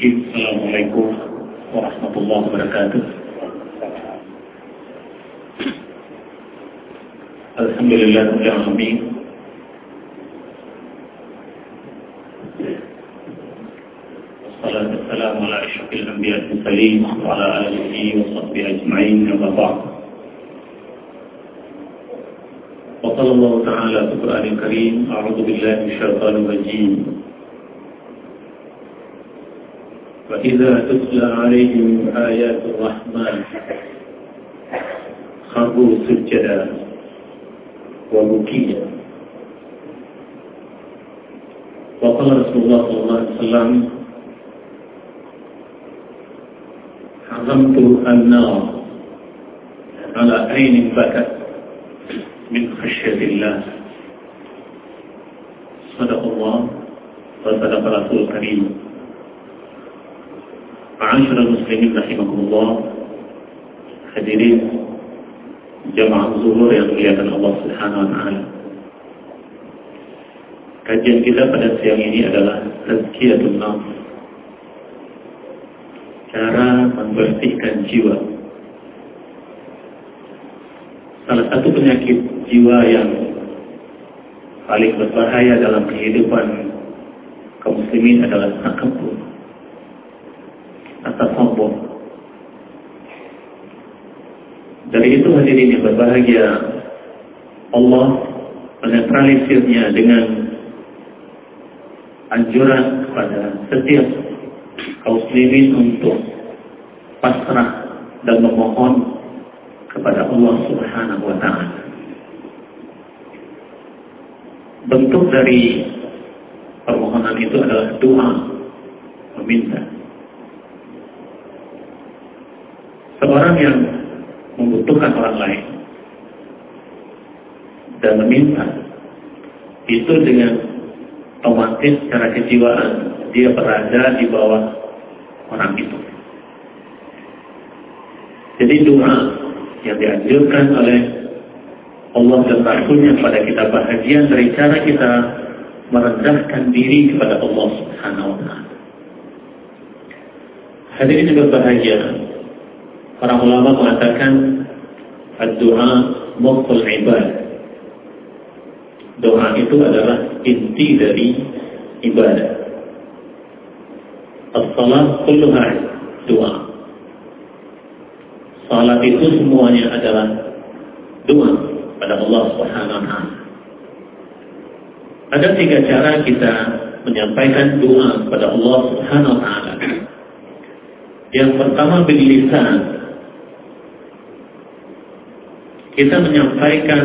الرحيم السلام عليكم ورحمة الله وبركاته. الحمد لله رب العالمين. والصلاة والسلام على أشرف الأنبياء المرسلين وعلى آله وصحبه أجمعين أما بعد. وقال الله تعالى في القرآن الكريم أعوذ بالله من الشيطان الرجيم. وإذا تتلى عليهم آيات الرحمن خروا سجدا وبكيا. وقال رسول الله صلى الله عليه وسلم حرمت النار على عين بكت من خشية الله. صدق الله وصدق رسول الكريم. Ma'asyiral muslimin rahimakumullah. Hadirin jamaah zuhur yang dimuliakan Allah Subhanahu wa taala. Kajian kita pada siang ini adalah tazkiyatun nafs. Cara membersihkan jiwa. Salah satu penyakit jiwa yang paling berbahaya dalam kehidupan kaum muslimin adalah takabur sombong. Dari itu hadirin yang berbahagia, Allah menetralisirnya dengan anjuran kepada setiap kaum muslimin untuk pasrah dan memohon kepada Allah Subhanahu wa taala. Bentuk dari permohonan itu adalah doa meminta. Seorang yang membutuhkan orang lain dan meminta itu dengan otomatis secara kejiwaan dia berada di bawah orang itu. Jadi doa yang dianjurkan oleh Allah dan Rasulnya kepada kita bahagian dari cara kita merendahkan diri kepada Allah Subhanahu wa taala. Hadirin yang berbahagia, para ulama mengatakan doa mukul ibadah. Doa itu adalah inti dari ibadah. As-salat kulluha doa. Salat itu semuanya adalah doa pada Allah Subhanahu wa. Ada tiga cara kita menyampaikan doa kepada Allah Subhanahu wa taala. Yang pertama bil. Kita menyampaikan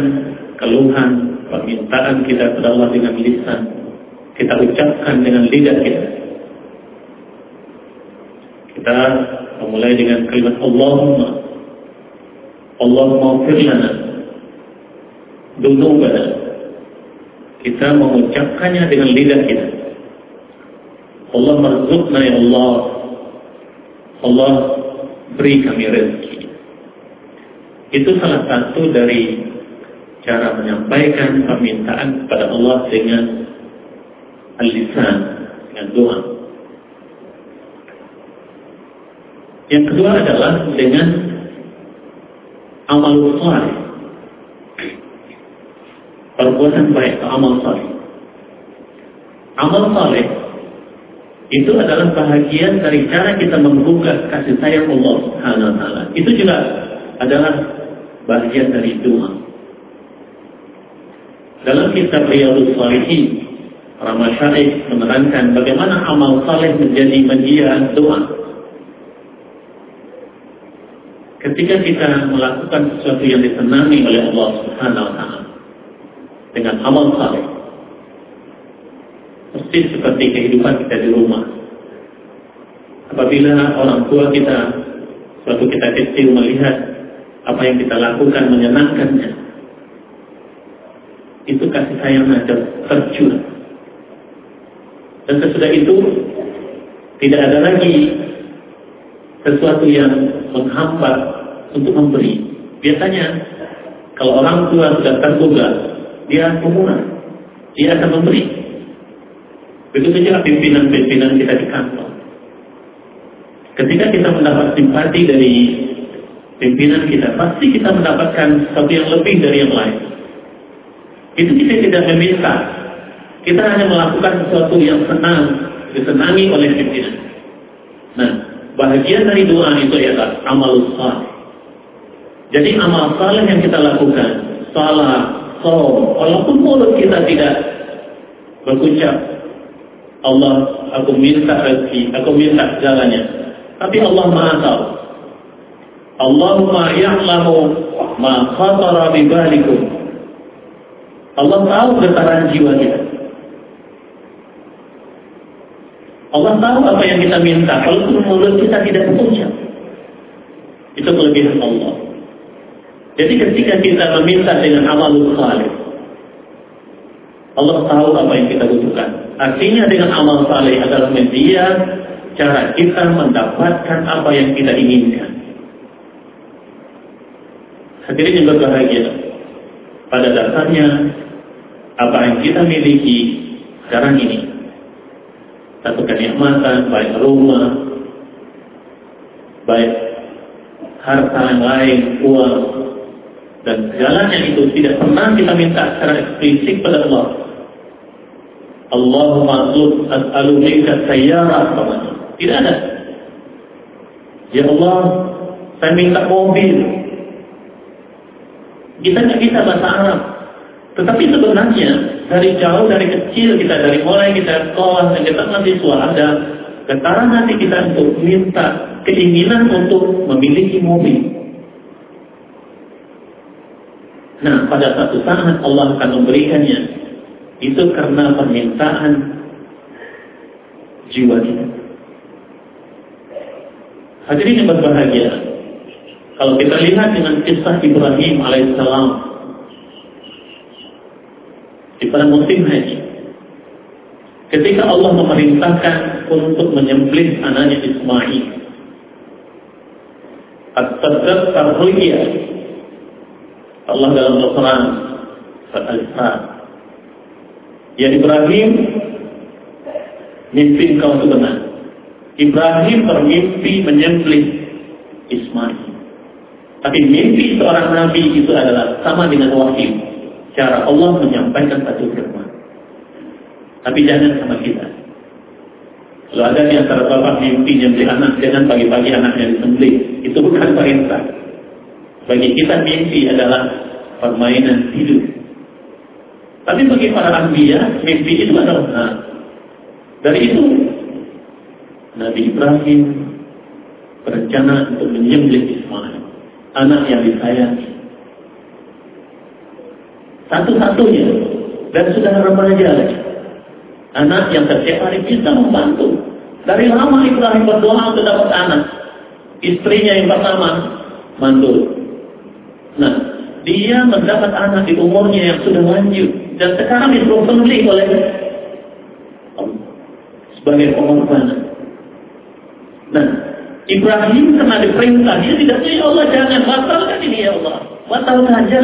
keluhan, permintaan kita kepada Allah dengan lisan. Kita ucapkan dengan lidah kita. Kita memulai dengan kalimat Allahumma Allahumma ufir lana dunubana kita mengucapkannya dengan lidah kita Allah marzukna ya Allah Allah beri kami rezeki itu salah satu dari cara menyampaikan permintaan kepada Allah dengan al-lisan dengan doa yang kedua adalah dengan amal saleh. Perbuatan baik atau amal saleh. Amal saleh itu adalah bahagian dari cara kita membuka kasih sayang Allah Subhanahu wa taala. Itu juga adalah bahagian dari doa. Dalam kitab Riyadhus Shalihin, para masyarakat menerangkan bagaimana amal saleh menjadi media doa. Ketika kita melakukan sesuatu yang disenangi oleh Allah Subhanahu wa taala dengan amal saleh. Persis seperti kehidupan kita di rumah. Apabila orang tua kita suatu kita kecil melihat apa yang kita lakukan menyenangkannya, itu kasih sayang ada tercurah. Dan sesudah itu tidak ada lagi sesuatu yang menghambat untuk memberi. Biasanya kalau orang tua sudah terbuka, dia pemurah, dia akan memberi. Begitu juga pimpinan-pimpinan kita di kantor. Ketika kita mendapat simpati dari pimpinan kita, pasti kita mendapatkan sesuatu yang lebih dari yang lain. Itu kita tidak meminta. Kita hanya melakukan sesuatu yang senang, disenangi oleh pimpinan. Nah, bahagian dari doa itu adalah amal saleh. Jadi amal saleh yang kita lakukan, salat, saum, walaupun mulut kita tidak berucap, Allah, aku minta rezeki, aku minta segalanya. Tapi Allah Maha tahu. Allahumma ya'lamu ma khatara bi balikum. Allah tahu getaran jiwa kita. Allah tahu apa yang kita minta, kalau mulut kita tidak berucap. Itu kelebihan Allah. Jadi ketika kita meminta dengan amal saleh, Allah tahu apa yang kita butuhkan. Artinya dengan amal saleh adalah media cara kita mendapatkan apa yang kita inginkan. Hadirin yang berbahagia, pada dasarnya apa yang kita miliki sekarang ini, satu kenikmatan, baik rumah, baik harta yang lain, uang, dan segalanya itu tidak pernah kita minta secara eksplisit pada Allah. Allahumma as'alu minka sayyara Tidak ada. Ya Allah, saya minta mobil. Kita nggak bisa bahasa Arab. Tetapi sebenarnya dari jauh, dari kecil kita, dari mulai kita sekolah, dan kita mahasiswa ada getaran hati kita untuk minta keinginan untuk memiliki mobil. Nah, pada satu saat Allah akan memberikannya. Itu karena permintaan jiwa kita. Hadirin yang berbahagia, kalau kita lihat dengan kisah Ibrahim alaihissalam di pada musim haji, ketika Allah memerintahkan untuk menyembelih anaknya Ismail, at-tadab Allah dalam Al-Quran Al-Isra. Ya Ibrahim mimpi engkau itu benar. Ibrahim bermimpi menyembelih Ismail tapi mimpi seorang nabi itu adalah sama dengan wahyu. Cara Allah menyampaikan satu firman. Tapi jangan sama kita. Kalau ada di antara bapak mimpi nyembeli anak, jangan pagi-pagi anaknya disembelih. Itu bukan perintah. Bagi kita mimpi adalah permainan hidup. Tapi bagi para anbiya, mimpi itu adalah nah, dari itu Nabi Ibrahim berencana untuk menyembelih Ismail anak yang disayangi. Satu-satunya dan sudah remaja lagi. Anak yang setiap hari bisa membantu. Dari lama Ibrahim berdoa untuk dapat anak. Istrinya yang pertama mandul. Nah, dia mendapat anak di umurnya yang sudah lanjut dan sekarang dipenuhi oleh sebagai pengorbanan. Nah, Ibrahim karena diperintah, dia tidak punya ya Allah jangan batalkan ini ya Allah. Batal saja.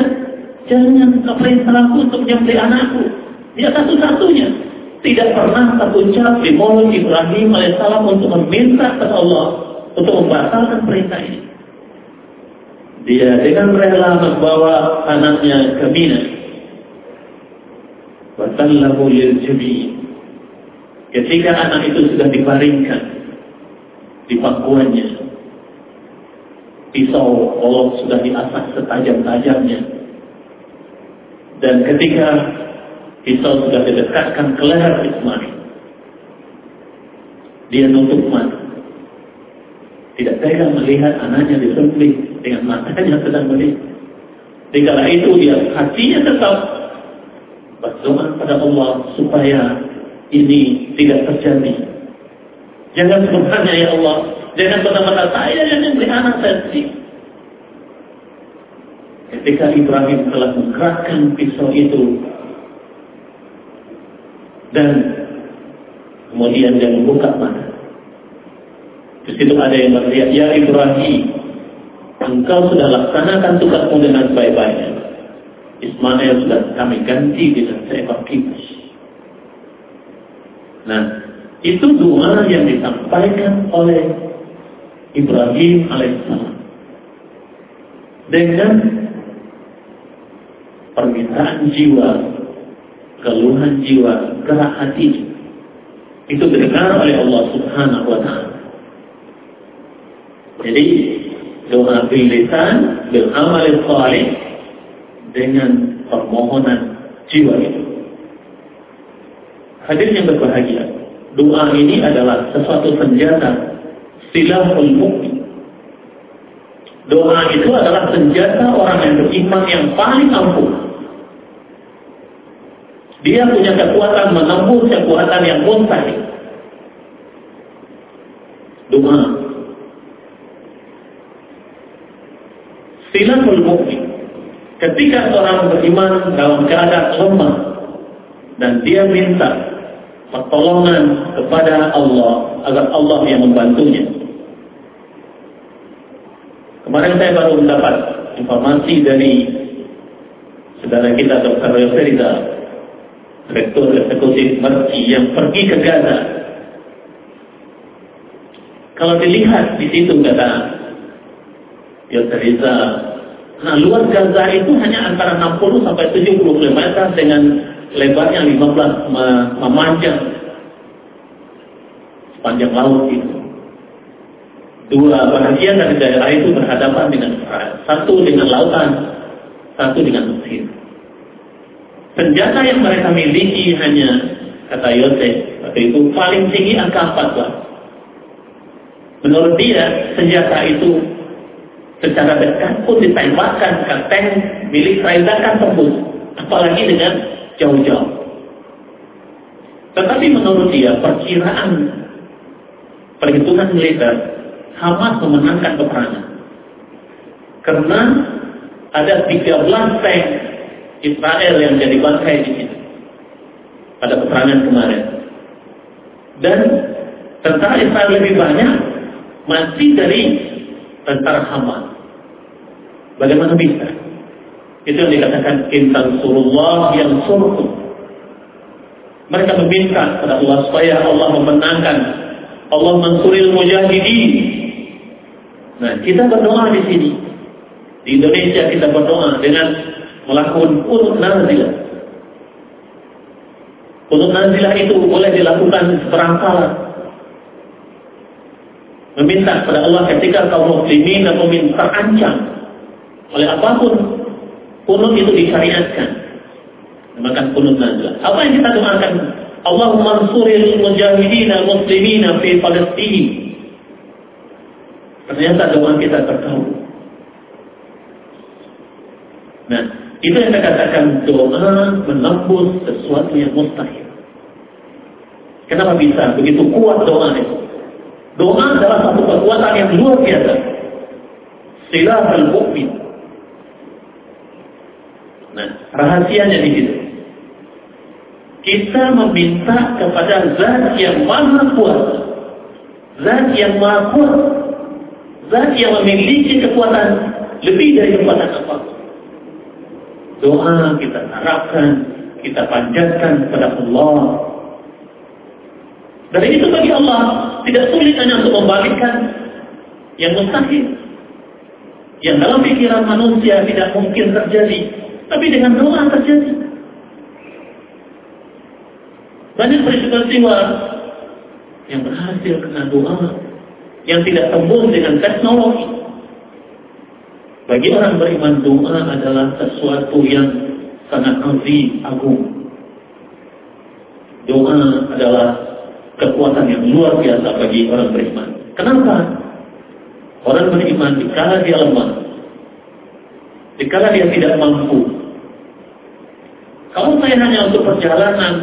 Jangan keperintah aku untuk menyembelih anakku. Dia satu-satunya. Tidak pernah terucap di mulut Ibrahim alaihissalam untuk meminta kepada Allah untuk membatalkan perintah ini. Dia dengan rela membawa anaknya ke Mina. Batallahu lil Ketika anak itu sudah diparingkan, di pangkuannya. Pisau Allah sudah diasah setajam-tajamnya. Dan ketika pisau sudah didekatkan ke leher Ismail, dia nutup mata. Tidak tega melihat anaknya disembelih dengan matanya sedang melihat. Dikala itu dia hatinya tetap berdoa pada Allah supaya ini tidak terjadi Jangan sebenarnya ya Allah. Jangan benar-benar saya yang beri anak saya Ketika Ibrahim telah menggerakkan pisau itu dan kemudian dia membuka mata. Di situ ada yang berteriak, Ya Ibrahim, engkau sudah laksanakan tugasmu dengan baik-baiknya. Ismail sudah kami ganti dengan seekor kibas. Nah, itu doa yang disampaikan oleh Ibrahim alaihissalam dengan permintaan jiwa, keluhan jiwa, gerak hati itu didengar oleh Allah Subhanahu wa taala. Jadi doa bil lisan bil amal dengan permohonan jiwa itu. Hadirnya berbahagia. Doa ini adalah sesuatu senjata silahul mukmin. Doa itu adalah senjata orang yang beriman yang paling ampuh. Dia punya kekuatan menembus kekuatan yang mustahil. Doa. Silahul mukmin. Ketika seorang beriman dalam keadaan lemah dan dia minta pertolongan kepada Allah agar Allah yang membantunya. Kemarin saya baru mendapat informasi dari saudara kita Dr. Yoserida, Direktur Eksekutif Mercy yang pergi ke Gaza. Kalau dilihat di situ kata Yoserida, nah luas Gaza itu hanya antara 60 sampai 70 km dengan lebarnya 15 memanjang sepanjang laut itu. Dua bahagian dari daerah itu berhadapan dengan. Satu dengan lautan, satu dengan Mesir. Senjata yang mereka miliki hanya, kata Yosef, waktu itu paling tinggi angka 14. Menurut dia, senjata itu secara dekat pun ditembakkan ke tank milik Israel akan tembus. Apalagi dengan jauh-jauh. Tetapi menurut dia, perkiraan perhitungan militer Hamas memenangkan peperangan. Karena ada 13 tank Israel yang jadi bangkai di sini pada peperangan kemarin. Dan tentara Israel lebih banyak masih dari tentara Hamas. Bagaimana bisa? Itu yang dikatakan intan surullah yang surku. Mereka meminta kepada Allah supaya Allah memenangkan Allah mensuril mujahidin Nah, kita berdoa di sini. Di Indonesia kita berdoa dengan melakukan kunut nazilah. Kunut nazilah itu boleh dilakukan berangkala. Meminta kepada Allah ketika kaum muslimin atau minta terancam oleh apa pun kunut itu disyariatkan. Maka kunut nazilah. Apa yang kita doakan? Allahumma ansuril mujahidina muslimina fi Palestina Ternyata doa kita terkabul. Nah, itu yang saya katakan doa menembus sesuatu yang mustahil. Kenapa bisa begitu kuat doa itu? Doa adalah satu kekuatan yang luar biasa. Silahul mukmin. Rahasianya di situ. Kita meminta kepada zat yang maha kuat. Zat yang maha kuat Zat yang memiliki kekuatan lebih dari kekuatan apa. Doa kita harapkan, kita panjatkan kepada Allah. Dari itu bagi Allah tidak sulit hanya untuk membalikkan yang mustahil. Yang dalam pikiran manusia tidak mungkin terjadi. Tapi dengan doa terjadi. Banyak peristiwa yang berhasil kena doa yang tidak tembus dengan teknologi. Bagi orang beriman doa adalah sesuatu yang sangat azim, agung. Doa adalah kekuatan yang luar biasa bagi orang beriman. Kenapa? Orang beriman dikala dia lemah, dikala dia tidak mampu. Kalau saya hanya untuk perjalanan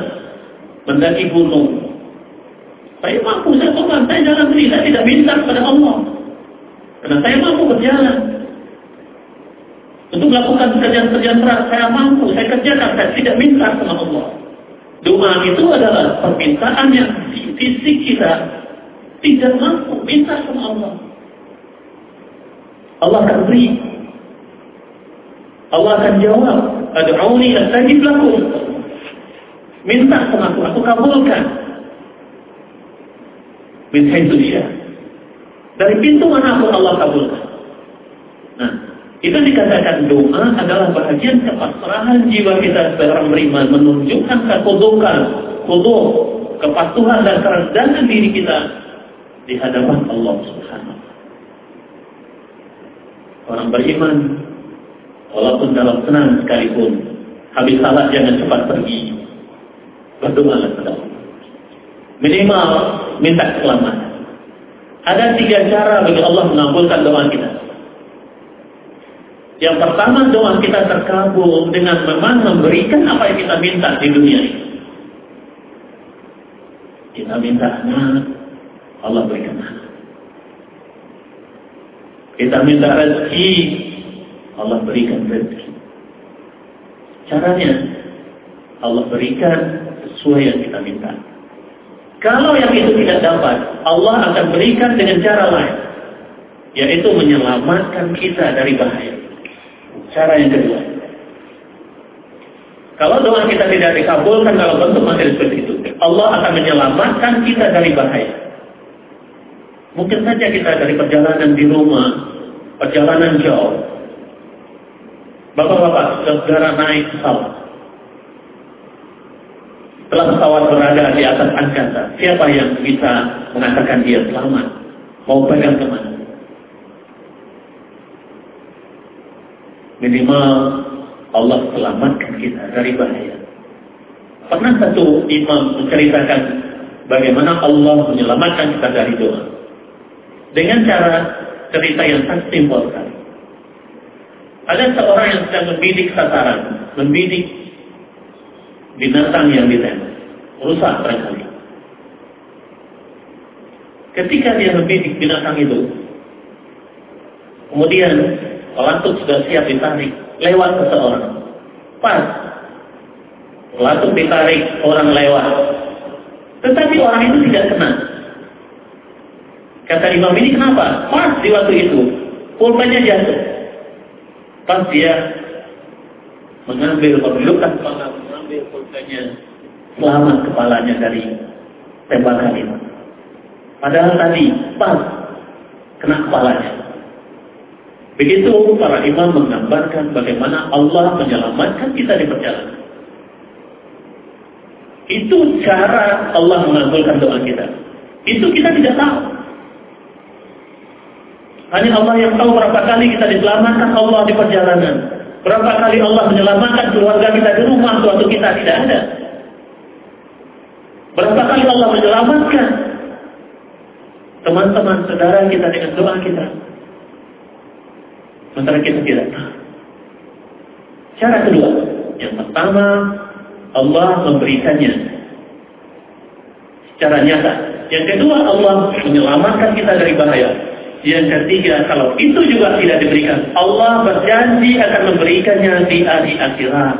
mendaki gunung, saya mampu, saya korban, saya jalan sendiri, saya tidak minta kepada Allah. Karena saya mampu berjalan. Untuk melakukan pekerjaan-pekerjaan berat, saya mampu, saya kerjakan, saya tidak minta sama Allah. Doa itu adalah permintaan yang fisik kita tidak mampu minta sama Allah. Allah akan beri. Allah akan jawab. Ad'uni astajib lakum. Minta sama aku, aku kabulkan min haitsu Dari pintu mana pun Allah kabulkan. Nah, itu dikatakan doa adalah bagian kepasrahan jiwa kita sebagai orang beriman menunjukkan kekudukan, kuduk, kepatuhan dan kerendahan diri kita di hadapan Allah Subhanahu Orang beriman walaupun dalam senang sekalipun habis salat jangan cepat pergi berdoa kepada. Minimal minta keselamatan. Ada tiga cara bagi Allah mengabulkan doa kita. Yang pertama doa kita terkabul dengan memang memberikan apa yang kita minta di dunia ini. Kita minta anak, Allah berikan anak. Kita minta rezeki, Allah berikan rezeki. Caranya, Allah berikan sesuai yang kita minta. Kalau yang itu tidak dapat, Allah akan berikan dengan cara lain. Yaitu menyelamatkan kita dari bahaya. Cara yang kedua. Kalau doa kita tidak dikabulkan dalam bentuk materi seperti itu, Allah akan menyelamatkan kita dari bahaya. Mungkin saja kita dari perjalanan di rumah, perjalanan jauh. Bapak-bapak, saudara naik pesawat. Setelah pesawat berada di atas angkasa, siapa yang bisa mengatakan dia selamat? Mau pegang ke mana? Minimal Allah selamatkan kita dari bahaya. Pernah satu imam menceritakan bagaimana Allah menyelamatkan kita dari doa. Dengan cara cerita yang sangat simpel sekali. Ada seorang yang sedang membidik sasaran, membidik binatang yang ditembak. Rusak barangkali. Ketika dia membidik binatang itu, kemudian pelatuk sudah siap ditarik, lewat seseorang. Pas, pelatuk ditarik, orang lewat. Tetapi orang itu tidak kena. Kata imam ini kenapa? Pas di waktu itu, pulpennya jatuh. Pas dia mengambil, menundukkan kepala, mengambil pulpennya, selamat kepalanya dari tembakan itu. Padahal tadi pas kena kepalanya. Begitu para imam menggambarkan bagaimana Allah menyelamatkan kita di perjalanan. Itu cara Allah mengabulkan doa kita. Itu kita tidak tahu. Hanya Allah yang tahu berapa kali kita diselamatkan Allah di perjalanan. Berapa kali Allah menyelamatkan keluarga kita di rumah suatu kita tidak ada. Berapa kali Allah menyelamatkan teman-teman saudara kita dengan doa kita. Sementara kita tidak tahu. Cara kedua, yang pertama Allah memberikannya secara nyata. Yang kedua Allah menyelamatkan kita dari bahaya. Yang ketiga, kalau itu juga tidak diberikan, Allah berjanji akan memberikannya di hari akhirat.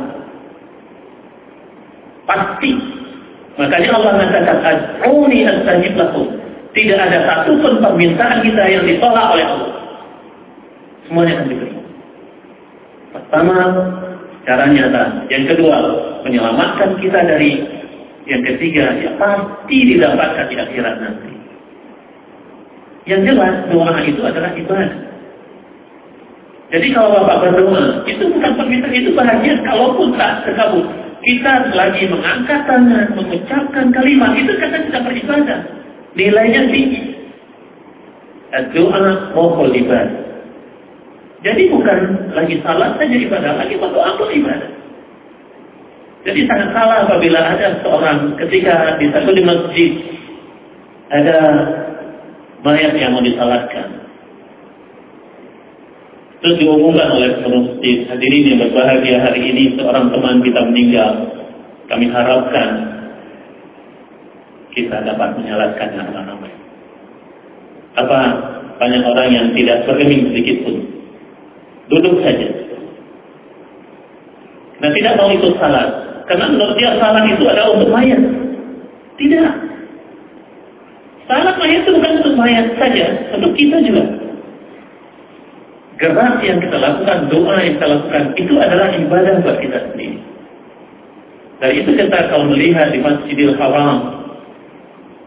Pasti. Makanya Allah mengatakan, Ad'uni astajib lakum. Tidak ada satu pun permintaan kita yang ditolak oleh Allah. Semuanya akan diberi. Pertama, cara nyata. Yang kedua, menyelamatkan kita dari yang ketiga, ya pasti didapatkan di akhirat nanti. Yang jelas doa itu adalah ibadah. Jadi kalau Bapak berdoa, itu bukan permintaan, itu bahagia kalaupun tak terkabul. Kita lagi mengangkat tangan, mengucapkan kalimat, itu kata kita beribadah. Nilainya tinggi. Doa mohon ibadah. Jadi bukan lagi salat saja ibadah, lagi berdoa pun ibadah. Jadi sangat salah apabila ada seorang ketika di satu di masjid ada mayat yang mau disalatkan. Terus diumumkan oleh masjid, hadirin yang berbahagia hari ini seorang teman kita meninggal. Kami harapkan kita dapat menyalatkan nama-nama. Apa banyak orang yang tidak bergeming sedikit pun. Duduk saja. Nah tidak mau ikut salat. Karena menurut dia salat itu adalah untuk mayat. Tidak. Salat mayat itu bukan untuk mayat saja, untuk kita juga. Gerak yang kita lakukan, doa yang kita lakukan, itu adalah ibadah buat kita sendiri. Dari itu kita kalau melihat di Masjidil Haram,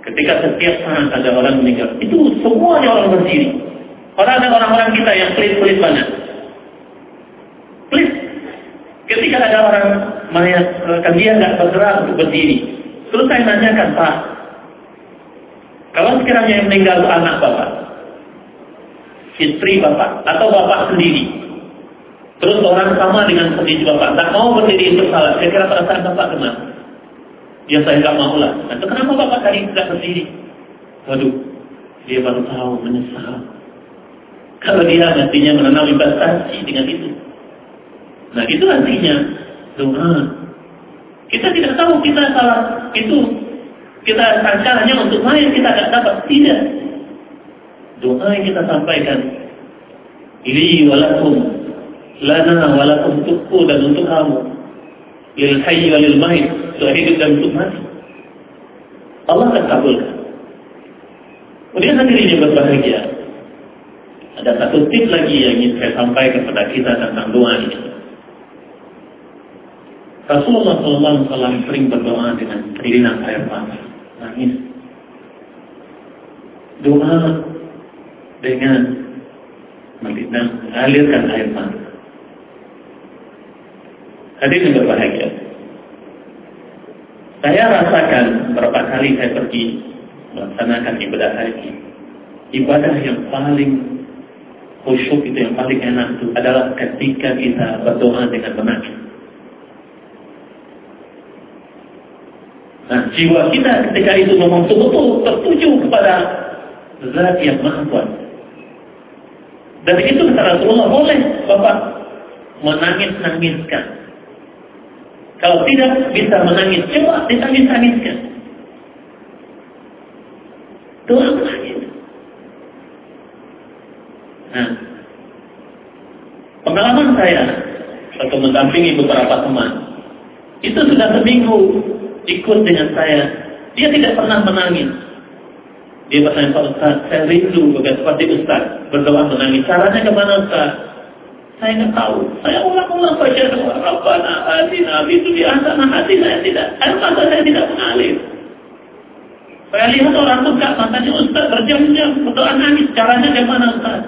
Ketika setiap saat ada orang meninggal, itu semuanya orang berdiri. Orang ada orang-orang kita yang pelit-pelit banget. Pelit. Ketika ada orang mayat, kan dia nggak bergerak untuk berdiri. Terus saya nanyakan, Pak, kalau sekiranya yang meninggal itu anak Bapak, istri Bapak, atau Bapak sendiri, terus orang sama dengan kondisi Bapak, tak mau berdiri untuk salat, saya kira perasaan Bapak kenapa? Ya saya nggak mau lah. Nah, kenapa Bapak tadi tidak berdiri? Waduh, dia baru tahu, menyesal. Kalau dia nantinya menanam investasi dengan itu. Nah itu artinya doa. Kita tidak tahu kita salah itu kita hanya untuk main kita tidak dapat tidak. Doa yang kita sampaikan ini walakum lana walakum tukku dan untuk kamu lil hayy walil mayit hidup dan untuk mati. Allah akan kabulkan. Kemudian sendirinya berbahagia. Ada satu tip lagi yang ingin saya sampaikan kepada kita tentang doa ini. Rasulullah SAW sering berdoa dengan keringat air mata, nangis. Doa dengan mengalirkan air mata. Hadirin berbahagia. Saya rasakan berapa kali saya pergi melaksanakan ibadah haji. Ibadah yang paling khusyuk itu yang paling enak itu adalah ketika kita berdoa dengan menangis. Nah, jiwa kita ketika itu memang betul-betul tertuju kepada zat yang maha kuasa. Dari itu kata Rasulullah, boleh Bapak menangis-nangiskan. Kalau tidak bisa menangis, coba ditangis-nangiskan. Doa menangis. Nah, pengalaman saya atau mendampingi beberapa teman, itu sudah seminggu ikut dengan saya. Dia tidak pernah menangis. Dia bertanya, Pak Ustaz, saya rindu seperti Ustaz berdoa menangis. Caranya ke mana Ustaz? Saya nggak tahu. Saya ulang-ulang baca doa. Rabbana atina di hasanah hati saya tidak. Air mata saya tidak mengalir. Saya lihat orang buka matanya Ustaz berjam-jam berdoa nangis. Caranya ke mana Ustaz?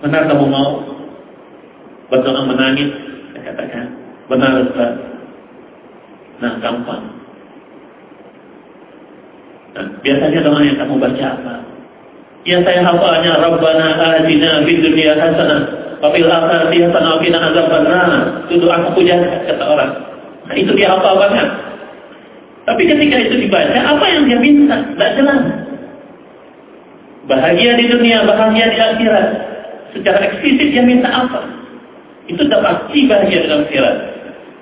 Benar kamu mau berdoa menangis? Saya katakan, benar Ustaz. Nah, gampang. Nah, biasanya doa yang kamu baca apa? Yang saya hafalnya Rabbana atina fid dunya hasanah wa fil akhirati hasanah wa qina azabannar. Itu doa puja kata orang. Nah, itu dia hafal banget. Tapi ketika itu dibaca, apa yang dia minta? Tidak jelas. Bahagia di dunia, bahagia di akhirat secara eksplisit dia minta apa? Itu sudah pasti bahagia dalam akhirat.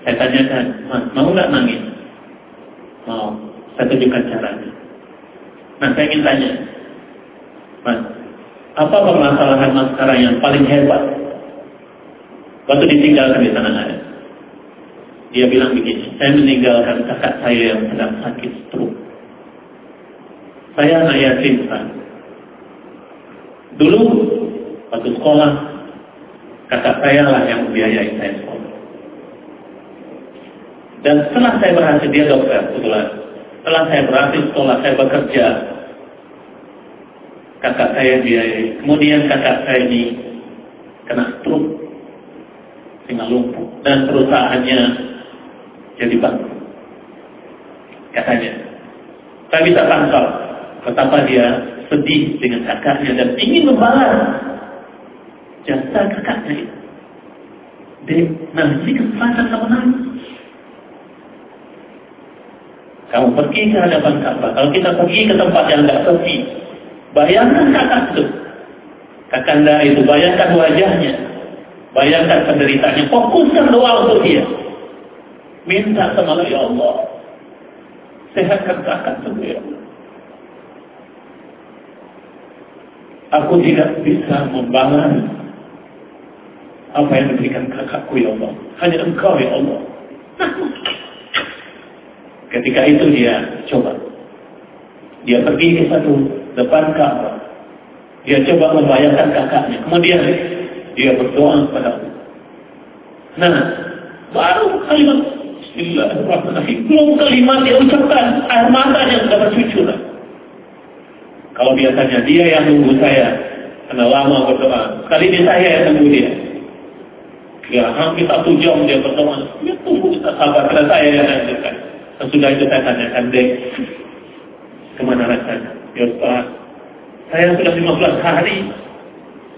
Saya tanyakan, mas, mau nggak nangis? Mau. Saya tunjukkan caranya. Nah, saya ingin tanya, mas, apa permasalahan mas sekarang yang paling hebat? Waktu ditinggalkan di tanah air. Dia bilang begini, saya meninggalkan kakak saya yang sedang sakit stroke. Saya anak yatim. Dulu Waktu sekolah, kakak saya lah yang membiayai saya sekolah. Dan setelah saya berhasil, dia dokter, kebetulan. Setelah saya berhasil sekolah, saya bekerja. Kakak saya biayai. Kemudian kakak saya ini kena stroke. Tinggal lumpuh. Dan perusahaannya jadi bangkrut. Katanya. Saya bisa tangkap betapa dia sedih dengan kakaknya dan ingin membalas jasa kakaknya nah ini kesempatan kamu nangis. Kamu pergi ke hadapan Ka'bah. Kalau kita pergi ke tempat yang tidak sepi, bayangkan kakak itu. Kakanda itu, bayangkan wajahnya. Bayangkan penderitaannya. Fokuskan doa untuk dia. Minta sama Allah, ya Allah. Sehatkan kakak itu, ya Allah. Aku tidak bisa membangun apa yang diberikan kakakku ya Allah. Hanya engkau ya Allah. Ketika itu dia coba. Dia pergi ke satu depan Ka'bah. Dia coba membayangkan kakaknya. Kemudian dia berdoa kepada Allah. Nah, baru kalimat Bismillahirrahmanirrahim. Belum kalimat dia ucapkan, air matanya sudah bercucuran. Kalau biasanya dia yang nunggu saya, karena lama berdoa. Kali ini saya yang tunggu dia. Ya, hampir satu jam dia berdoa. Ya tunggu kita sabar, karena saya yang lanjutkan. Sesudah itu saya tanyakan, dek, ke mana rasanya? Ya Ustaz, saya sudah 15 hari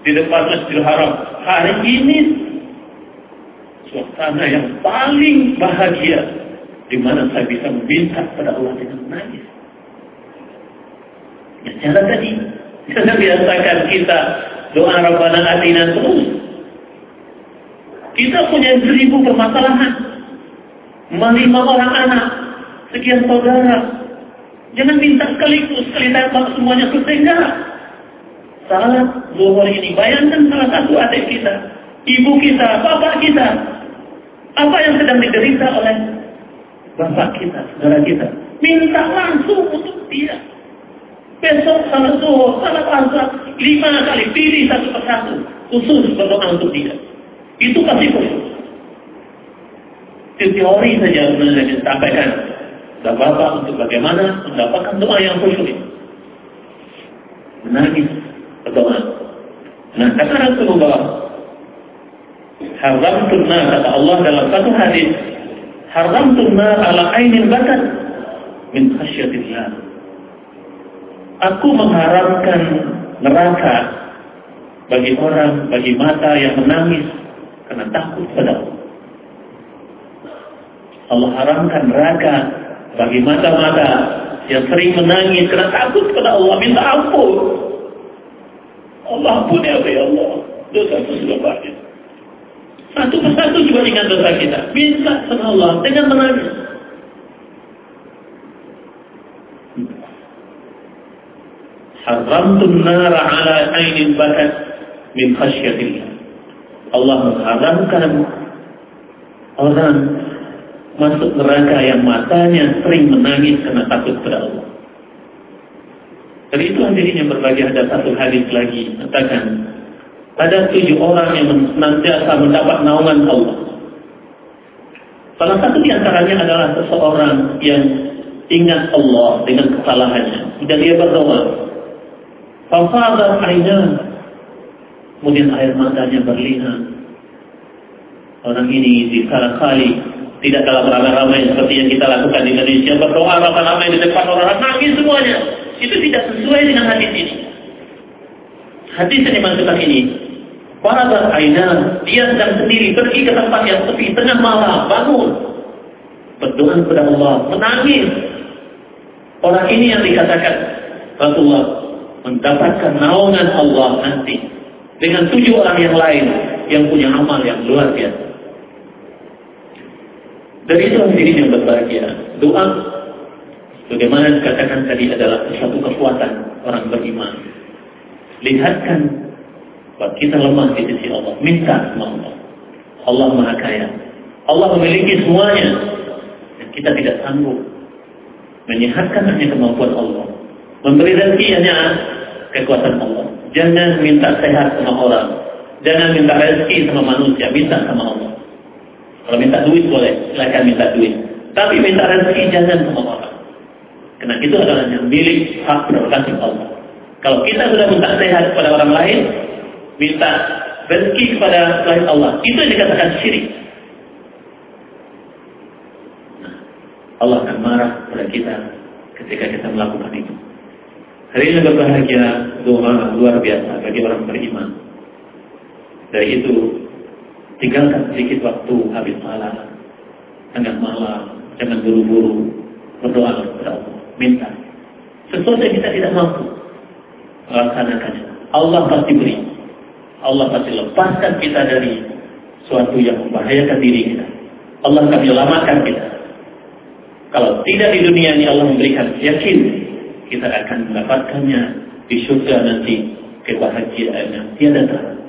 di depan Masjidil Haram. Hari ini suasana yang paling bahagia di mana saya bisa meminta pada Allah dengan menangis. Ya, cara tadi, kita biasakan kita doa Rabbana Atina terus. Kita punya seribu permasalahan. Lima orang anak, sekian saudara. Jangan minta sekaligus, sekali tembak semuanya selesai enggak. Salat zuhur ini, bayangkan salah satu adik kita, ibu kita, bapak kita, apa yang sedang diderita oleh bapak kita, saudara kita. Minta langsung untuk dia. Besok salat zuhur, salat asar, lima kali pilih satu persatu. Khusus berdoa untuk dia. Itu pasti khusus. Teori saja sebenarnya disampaikan. Dan Bapak untuk bagaimana mendapatkan doa yang khusyuk. Menangis berdoa. Nah, kata Rasulullah, haram nar kata Allah dalam satu hadis, haram nar ala ainin bakat min khasyatillah. Aku mengharamkan neraka bagi orang, bagi mata yang menangis karena takut pada Allah. Allah haramkan neraka bagi mata-mata yang sering menangis karena takut pada Allah, minta ampun. Allah ampun ya Allah, dosa itu sudah banyak. Satu persatu juga ingat dosa kita. Minta sama Allah dengan menangis. Haramtun nara ala ainin bakat min khasyatillah. Allah mengharamkan orang masuk neraka yang matanya sering menangis karena takut pada Allah. Dari itu hadirin yang berbagi ada satu hadis lagi katakan ada tujuh orang yang senantiasa mendapat naungan Allah. Salah satu di antaranya adalah seseorang yang ingat Allah dengan kesalahannya dan dia berdoa, Fafadat ainan. Kemudian air matanya berlinang. Orang ini di salah kali tidak dalam ramai-ramai seperti yang kita lakukan di Indonesia berdoa ramai-ramai di depan orang nangis semuanya. Itu tidak sesuai dengan hadis ini. Hadis yang dimaksudkan ini Faradat ainan, dia sedang sendiri pergi ke tempat yang sepi tengah malam, bangun. Berdoa kepada Allah, menangis. Orang ini yang dikatakan Rasulullah mendapatkan naungan Allah nanti dengan tujuh orang yang lain yang punya amal yang luar biasa. Dari itu hadirin yang berbahagia, doa bagaimana dikatakan tadi adalah satu kekuatan orang beriman. Lihatkan bahwa kita lemah di sisi Allah, minta sama Allah. Allah Maha Kaya. Allah memiliki semuanya dan kita tidak sanggup menyehatkan hanya kemampuan Allah. Memberi rezeki hanya kekuatan Allah. Jangan minta sehat sama orang. Jangan minta rezeki sama manusia, minta sama Allah. Kalau minta duit boleh, silakan minta duit. Tapi minta rezeki jangan sama orang. Karena itu adalah yang milik hak prerogatif Allah. Kalau kita sudah minta sehat kepada orang lain, minta rezeki kepada selain Allah, itu yang dikatakan syirik. Nah, Allah akan marah pada kita ketika kita melakukan itu. Hari ini berbahagia doa luar biasa bagi orang beriman. Dari itu, tinggalkan sedikit waktu habis malam, tengah malam, jangan buru-buru berdoa kepada Allah, minta. Sesuatu yang kita tidak mampu, laksanakannya. Allah pasti beri. Allah pasti lepaskan kita dari suatu yang membahayakan diri kita. Allah akan menyelamatkan kita. Kalau tidak di dunia ini Allah memberikan yakin kita akan mendapatkannya di surga nanti kebahagiaan yang tiada tara.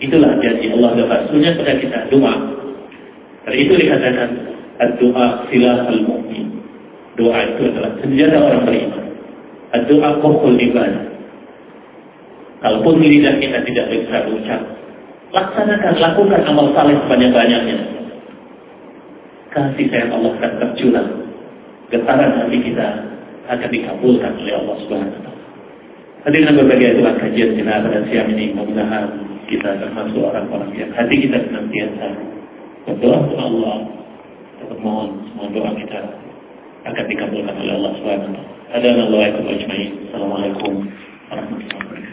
Itulah janji Allah dan Rasulnya kepada kita doa. Dari itu dikatakan doa silah al-mu'min. Doa itu adalah senjata orang beriman. Doa kokul ibadah. Kalaupun lidah kita tidak bisa berucap, laksanakan, lakukan amal saleh sebanyak-banyaknya. kasih sayang Allah akan tercurah. Getaran hati kita akan dikabulkan oleh Allah Subhanahu wa taala. Hadirin berbagai itulah kajian kita pada siang ini. Mudah-mudahan kita termasuk orang-orang yang hati kita senantiasa berdoa kepada Allah untuk mohon semua doa kita akan dikabulkan oleh Allah Subhanahu wa taala. Assalamualaikum warahmatullahi wabarakatuh.